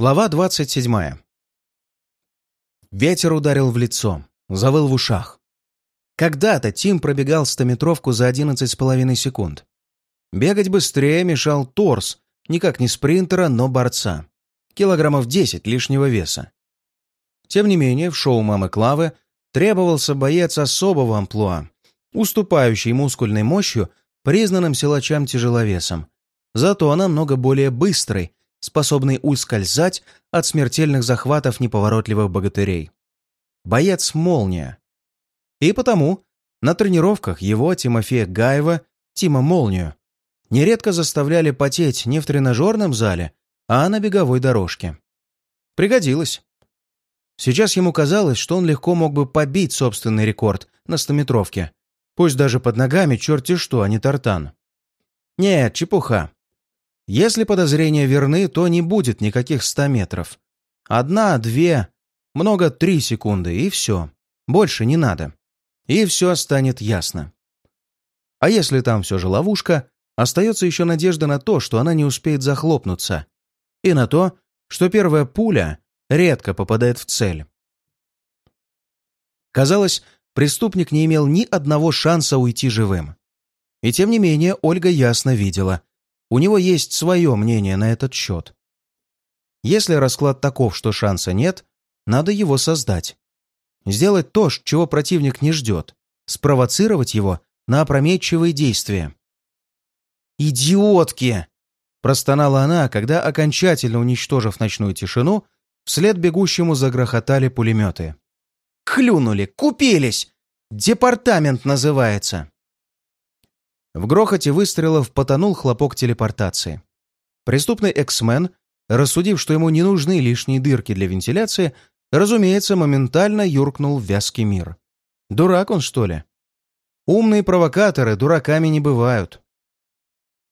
Глава 27. Ветер ударил в лицо, завыл в ушах. Когда-то Тим пробегал стометровку за 11,5 секунд. Бегать быстрее мешал торс, никак не спринтера, но борца. Килограммов 10 лишнего веса. Тем не менее, в шоу «Мамы Клавы» требовался боец особого амплуа, уступающий мускульной мощью признанным силачам-тяжеловесам. Зато она много более быстрый, способный ускользать от смертельных захватов неповоротливых богатырей. Боец-молния. И потому на тренировках его, Тимофея Гаева, Тима Молнию, нередко заставляли потеть не в тренажерном зале, а на беговой дорожке. Пригодилось. Сейчас ему казалось, что он легко мог бы побить собственный рекорд на стометровке. Пусть даже под ногами черти что, а не тартан. Нет, чепуха. Если подозрения верны, то не будет никаких ста метров. Одна, две, много три секунды, и все. Больше не надо. И все станет ясно. А если там все же ловушка, остается еще надежда на то, что она не успеет захлопнуться. И на то, что первая пуля редко попадает в цель. Казалось, преступник не имел ни одного шанса уйти живым. И тем не менее Ольга ясно видела, у него есть свое мнение на этот счет. Если расклад таков, что шанса нет, надо его создать. Сделать то, чего противник не ждет. Спровоцировать его на опрометчивые действия. «Идиотки!» – простонала она, когда, окончательно уничтожив ночную тишину, вслед бегущему загрохотали пулеметы. «Клюнули! Купились! Департамент называется!» В грохоте выстрелов потонул хлопок телепортации. Преступный эксмен, рассудив, что ему не нужны лишние дырки для вентиляции, разумеется, моментально юркнул в вязкий мир. Дурак он, что ли? Умные провокаторы дураками не бывают.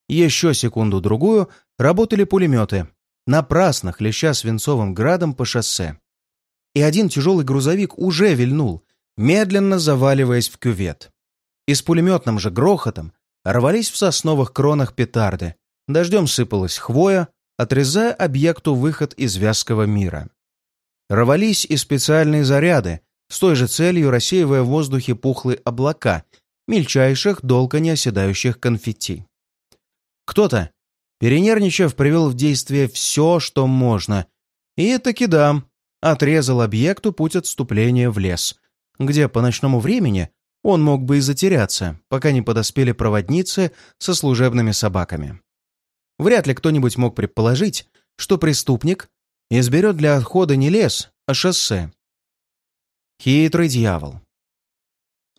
Еще секунду-другую работали пулеметы, напрасно хлеща свинцовым градом по шоссе. И один тяжелый грузовик уже вильнул, медленно заваливаясь в кювет. И с пулеметным же грохотом рвались в сосновых кронах петарды, дождем сыпалась хвоя, отрезая объекту выход из вязкого мира. Рвались и специальные заряды, с той же целью рассеивая в воздухе пухлые облака, мельчайших, долго не оседающих конфетти. Кто-то, перенервничав, привел в действие все, что можно, и таки да, отрезал объекту путь отступления в лес, где по ночному времени он мог бы и затеряться, пока не подоспели проводницы со служебными собаками. Вряд ли кто-нибудь мог предположить, что преступник изберет для отхода не лес, а шоссе. Хитрый дьявол.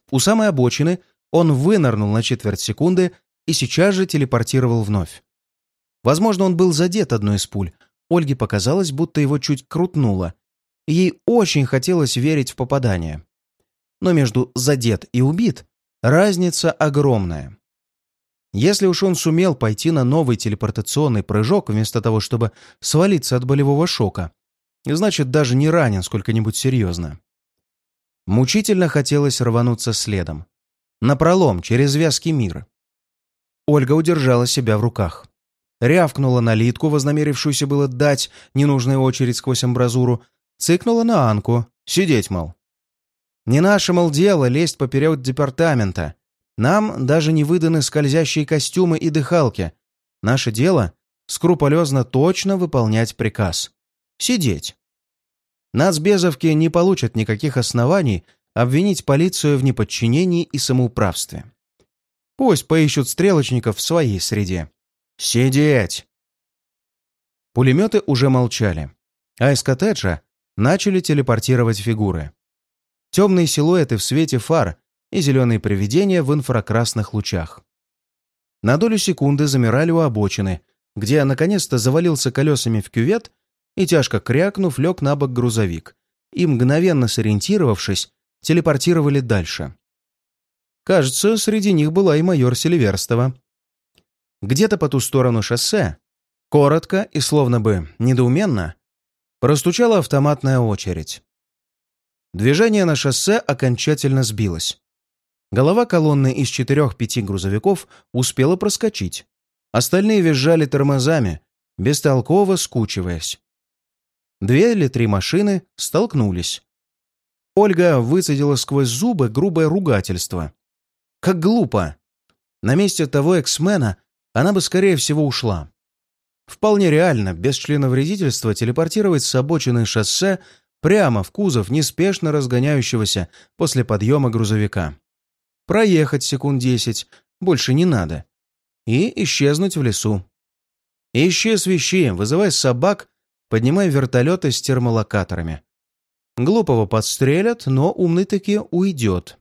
У самой обочины он вынырнул на четверть секунды и сейчас же телепортировал вновь. Возможно, он был задет одной из пуль. Ольге показалось, будто его чуть крутнуло. Ей очень хотелось верить в попадание но между задет и убит разница огромная. Если уж он сумел пойти на новый телепортационный прыжок вместо того, чтобы свалиться от болевого шока, значит, даже не ранен сколько-нибудь серьезно. Мучительно хотелось рвануться следом. Напролом, через вязкий мир. Ольга удержала себя в руках. Рявкнула на Литку, вознамерившуюся было дать ненужную очередь сквозь амбразуру, цыкнула на Анку. Сидеть, мол. Не наше, мол, дело лезть поперед департамента. Нам даже не выданы скользящие костюмы и дыхалки. Наше дело — скрупулезно точно выполнять приказ. Сидеть. Нацбезовки не получат никаких оснований обвинить полицию в неподчинении и самоуправстве. Пусть поищут стрелочников в своей среде. Сидеть! Пулеметы уже молчали, а из коттеджа начали телепортировать фигуры темные силуэты в свете фар и зеленые привидения в инфракрасных лучах. На долю секунды замирали у обочины, где наконец-то завалился колесами в кювет и, тяжко крякнув, лег на бок грузовик, и, мгновенно сориентировавшись, телепортировали дальше. Кажется, среди них была и майор Селиверстова. Где-то по ту сторону шоссе, коротко и словно бы недоуменно, простучала автоматная очередь. Движение на шоссе окончательно сбилось. Голова колонны из четырех-пяти грузовиков успела проскочить. Остальные визжали тормозами, бестолково скучиваясь. Две или три машины столкнулись. Ольга выцедила сквозь зубы грубое ругательство. Как глупо! На месте того эксмена она бы, скорее всего, ушла. Вполне реально, без члена вредительства, телепортировать с обочины шоссе прямо в кузов неспешно разгоняющегося после подъема грузовика. Проехать секунд десять, больше не надо. И исчезнуть в лесу. Ищи свищи, вызывай собак, поднимай вертолеты с термолокаторами. Глупого подстрелят, но умный таки уйдет.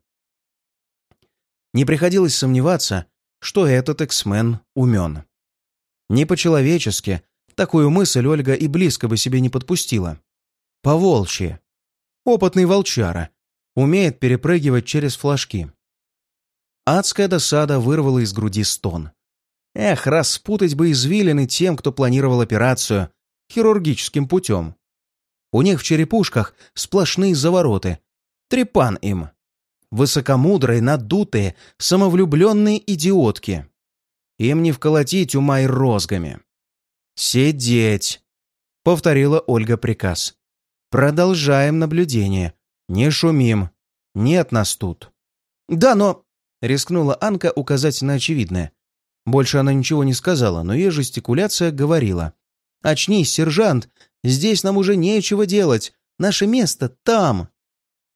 Не приходилось сомневаться, что этот эксмен умен. Не по-человечески, такую мысль Ольга и близко бы себе не подпустила. По-волчьи. Опытный волчара. Умеет перепрыгивать через флажки. Адская досада вырвала из груди стон. Эх, распутать бы извилины тем, кто планировал операцию хирургическим путем. У них в черепушках сплошные завороты. Трепан им. Высокомудрые, надутые, самовлюбленные идиотки. Им не вколотить ума и розгами. «Сидеть!» — повторила Ольга приказ. «Продолжаем наблюдение. Не шумим. Нет нас тут». «Да, но...» — рискнула Анка указать на очевидное. Больше она ничего не сказала, но ее жестикуляция говорила. «Очнись, сержант! Здесь нам уже нечего делать! Наше место там!»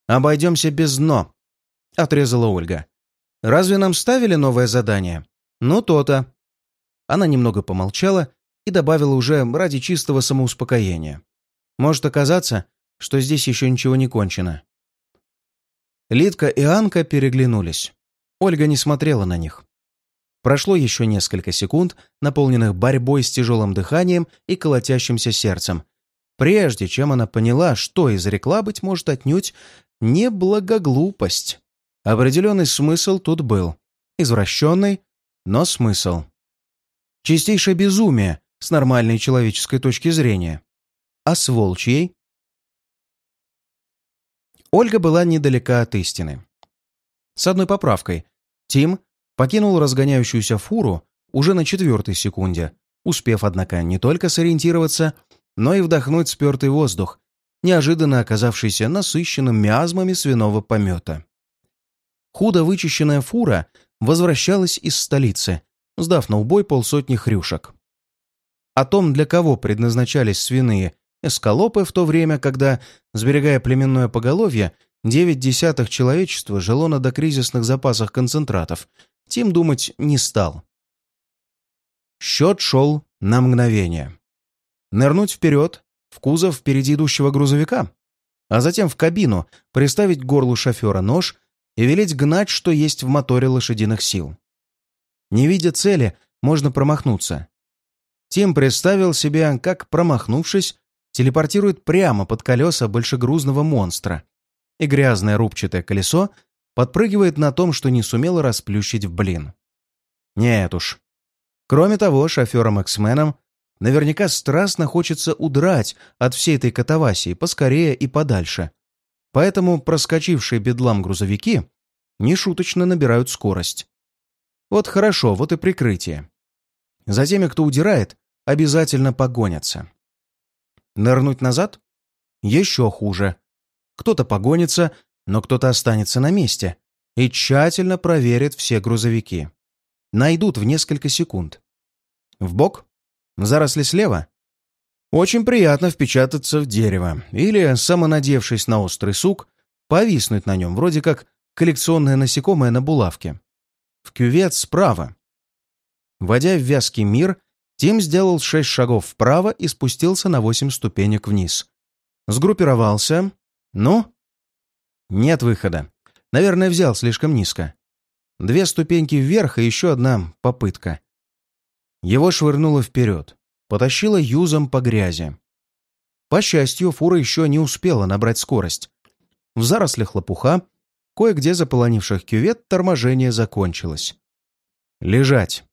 «Обойдемся без «но», — отрезала Ольга. «Разве нам ставили новое задание?» «Ну, то-то». Она немного помолчала и добавила уже ради чистого самоуспокоения. «Может оказаться, что здесь еще ничего не кончено». Лидка и Анка переглянулись. Ольга не смотрела на них. Прошло еще несколько секунд, наполненных борьбой с тяжелым дыханием и колотящимся сердцем, прежде чем она поняла, что изрекла, быть может, отнюдь не благоглупость. Определенный смысл тут был. Извращенный, но смысл. Чистейшее безумие с нормальной человеческой точки зрения. А с волчьей? Ольга была недалека от истины. С одной поправкой. Тим покинул разгоняющуюся фуру уже на четвертой секунде, успев, однако, не только сориентироваться, но и вдохнуть спертый воздух, неожиданно оказавшийся насыщенным миазмами свиного помета. Худо вычищенная фура возвращалась из столицы, сдав на убой полсотни хрюшек. О том, для кого предназначались свиные эскалопы в то время, когда, сберегая племенное поголовье, девять десятых человечества жило на докризисных запасах концентратов, Тим думать не стал. Счет шел на мгновение. Нырнуть вперед, в кузов впереди идущего грузовика, а затем в кабину, приставить к горлу шофера нож и велеть гнать, что есть в моторе лошадиных сил. Не видя цели, можно промахнуться. Тим представил себе, как, промахнувшись, телепортирует прямо под колеса большегрузного монстра, и грязное рубчатое колесо подпрыгивает на том, что не сумела расплющить в блин. Нет уж. Кроме того, шоферам-эксменам наверняка страстно хочется удрать от всей этой катавасии поскорее и подальше. Поэтому проскочившие бедлам грузовики нешуточно набирают скорость. Вот хорошо, вот и прикрытие. За теми, кто удирает, обязательно погонятся. Нырнуть назад? Еще хуже. Кто-то погонится, но кто-то останется на месте и тщательно проверит все грузовики. Найдут в несколько секунд. В бок? Заросли слева? Очень приятно впечататься в дерево или, самонадевшись на острый сук, повиснуть на нем, вроде как коллекционное насекомое на булавке. В кювет справа. Вводя в вязкий мир, Тим сделал шесть шагов вправо и спустился на восемь ступенек вниз. Сгруппировался. Ну, нет выхода. Наверное, взял слишком низко. Две ступеньки вверх и еще одна попытка. Его швырнуло вперед. Потащило юзом по грязи. По счастью, фура еще не успела набрать скорость. В зарослях лопуха, кое-где заполонивших кювет, торможение закончилось. Лежать.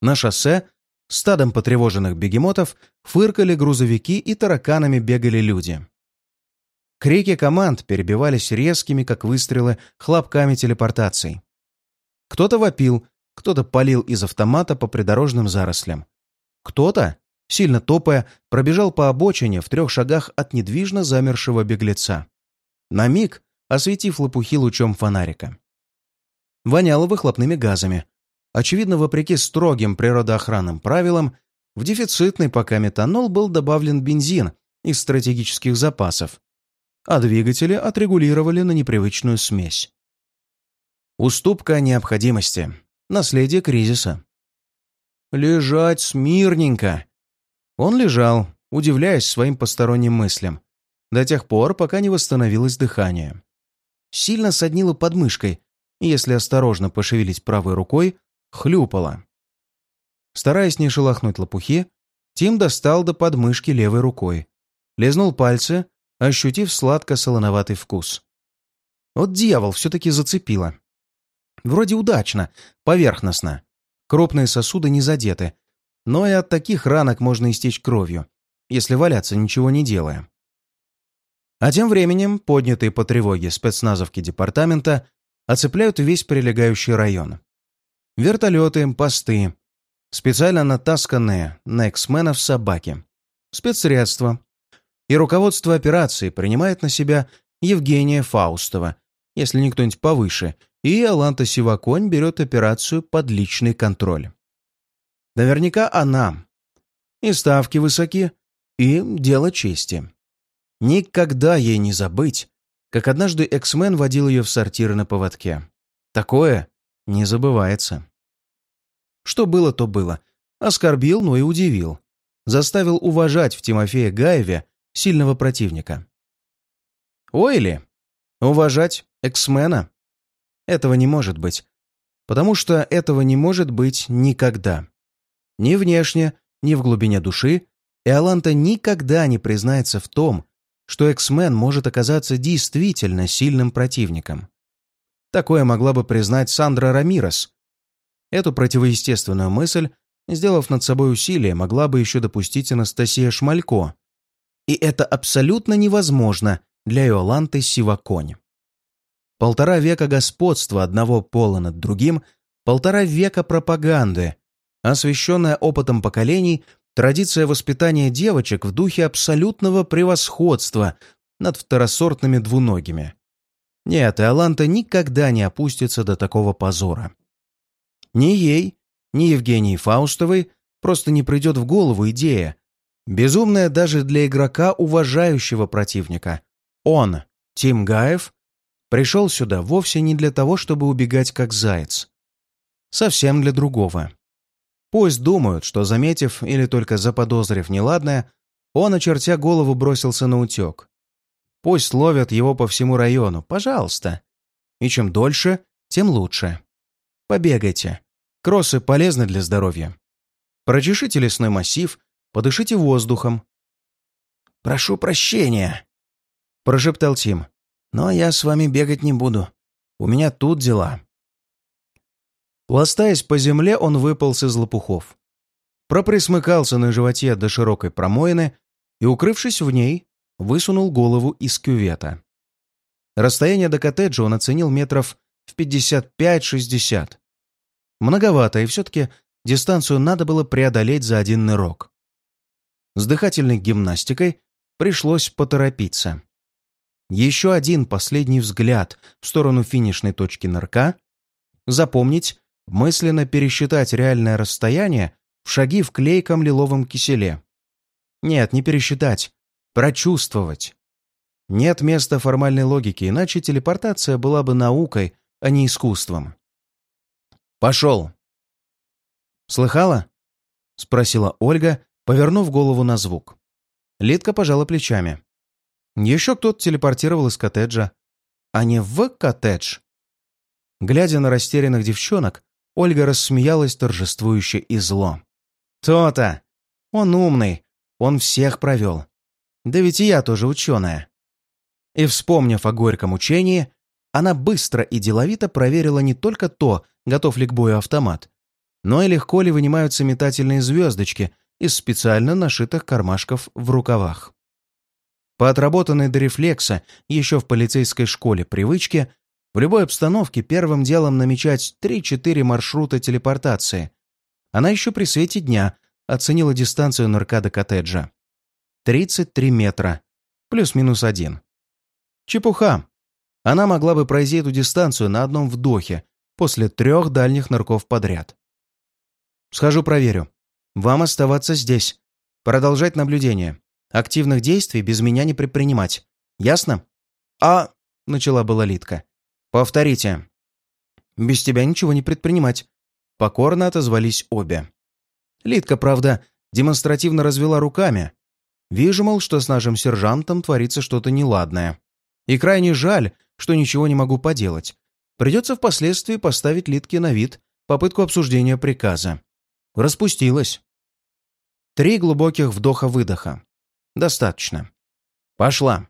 На шоссе стадом потревоженных бегемотов фыркали грузовики и тараканами бегали люди. Крики команд перебивались резкими, как выстрелы, хлопками телепортаций. Кто-то вопил, кто-то палил из автомата по придорожным зарослям. Кто-то сильно топая, пробежал по обочине в трех шагах от недвижно замершего беглеца. На миг осветив лопухи лучом фонарика. Воняло выхлопными газами. Очевидно, вопреки строгим природоохранным правилам, в дефицитный пока метанол был добавлен бензин из стратегических запасов, а двигатели отрегулировали на непривычную смесь. Уступка необходимости. Наследие кризиса. «Лежать смирненько!» Он лежал, удивляясь своим посторонним мыслям, до тех пор, пока не восстановилось дыхание. Сильно соднило подмышкой, и если осторожно пошевелить правой рукой, хлюпало. Стараясь не шелохнуть лопухи, Тим достал до подмышки левой рукой, лизнул пальцы, ощутив сладко-солоноватый вкус. Вот дьявол все-таки зацепило. Вроде удачно, поверхностно. Крупные сосуды не задеты, но и от таких ранок можно истечь кровью, если валяться ничего не делая. А тем временем поднятые по тревоге спецназовки департамента оцепляют весь прилегающий район. Вертолеты, посты, специально натасканные на эксменов собаки, спецсредства. И руководство операции принимает на себя Евгения Фаустова, если не кто-нибудь повыше, и Аланта Сиваконь берет операцию под личный контроль. Наверняка она. И ставки высоки, и дело чести. Никогда ей не забыть, как однажды эксмен водил ее в сортиры на поводке. Такое не забывается. Что было, то было. Оскорбил, но и удивил. Заставил уважать в Тимофея Гаеве сильного противника. Ой ли, уважать эксмена? Этого не может быть. Потому что этого не может быть никогда. Ни внешне, ни в глубине души Иоланта никогда не признается в том, что Эксмен может оказаться действительно сильным противником. Такое могла бы признать Сандра Рамирес. Эту противоестественную мысль, сделав над собой усилие, могла бы еще допустить Анастасия Шмалько. И это абсолютно невозможно для Иоланты Сиваконь. Полтора века господства одного пола над другим, полтора века пропаганды, освещенная опытом поколений, Традиция воспитания девочек в духе абсолютного превосходства над второсортными двуногими. Нет, Иоланта никогда не опустится до такого позора. Ни ей, ни Евгении Фаустовой просто не придет в голову идея, безумная даже для игрока, уважающего противника. Он, Тим Гаев, пришел сюда вовсе не для того, чтобы убегать как заяц. Совсем для другого. Пусть думают, что, заметив или только заподозрив неладное, он, очертя голову, бросился на утек. Пусть ловят его по всему району, пожалуйста. И чем дольше, тем лучше. Побегайте. Кроссы полезны для здоровья. Прочешите лесной массив, подышите воздухом. «Прошу прощения», — прошептал Тим. «Но я с вами бегать не буду. У меня тут дела». Пластаясь по земле, он выполз из лопухов. Проприсмыкался на животе до широкой промоины и, укрывшись в ней, высунул голову из кювета. Расстояние до коттеджа он оценил метров в 55-60. Многовато, и все-таки дистанцию надо было преодолеть за один нырок. С дыхательной гимнастикой пришлось поторопиться. Еще один последний взгляд в сторону финишной точки нырка, запомнить мысленно пересчитать реальное расстояние в шаги в клейком лиловом киселе. Нет, не пересчитать, прочувствовать. Нет места формальной логике, иначе телепортация была бы наукой, а не искусством. «Пошел!» «Слыхала?» — спросила Ольга, повернув голову на звук. Литка пожала плечами. Еще кто-то телепортировал из коттеджа. А не в коттедж. Глядя на растерянных девчонок, Ольга рассмеялась торжествующе и зло. «То-то! Он умный, он всех провел. Да ведь и я тоже ученая». И, вспомнив о горьком учении, она быстро и деловито проверила не только то, готов ли к бою автомат, но и легко ли вынимаются метательные звездочки из специально нашитых кармашков в рукавах. По отработанной до рефлекса еще в полицейской школе привычке в любой обстановке первым делом намечать 3-4 маршрута телепортации. Она еще при свете дня оценила дистанцию нырка до коттеджа. 33 метра. Плюс-минус один. Чепуха. Она могла бы пройти эту дистанцию на одном вдохе после трех дальних нырков подряд. Схожу проверю. Вам оставаться здесь. Продолжать наблюдение. Активных действий без меня не предпринимать. Ясно? А... Начала была Литка. Повторите. Без тебя ничего не предпринимать. Покорно отозвались обе. Литка, правда, демонстративно развела руками. Вижу, мол, что с нашим сержантом творится что-то неладное. И крайне жаль, что ничего не могу поделать. Придется впоследствии поставить Литке на вид попытку обсуждения приказа. Распустилась. Три глубоких вдоха-выдоха. Достаточно. Пошла.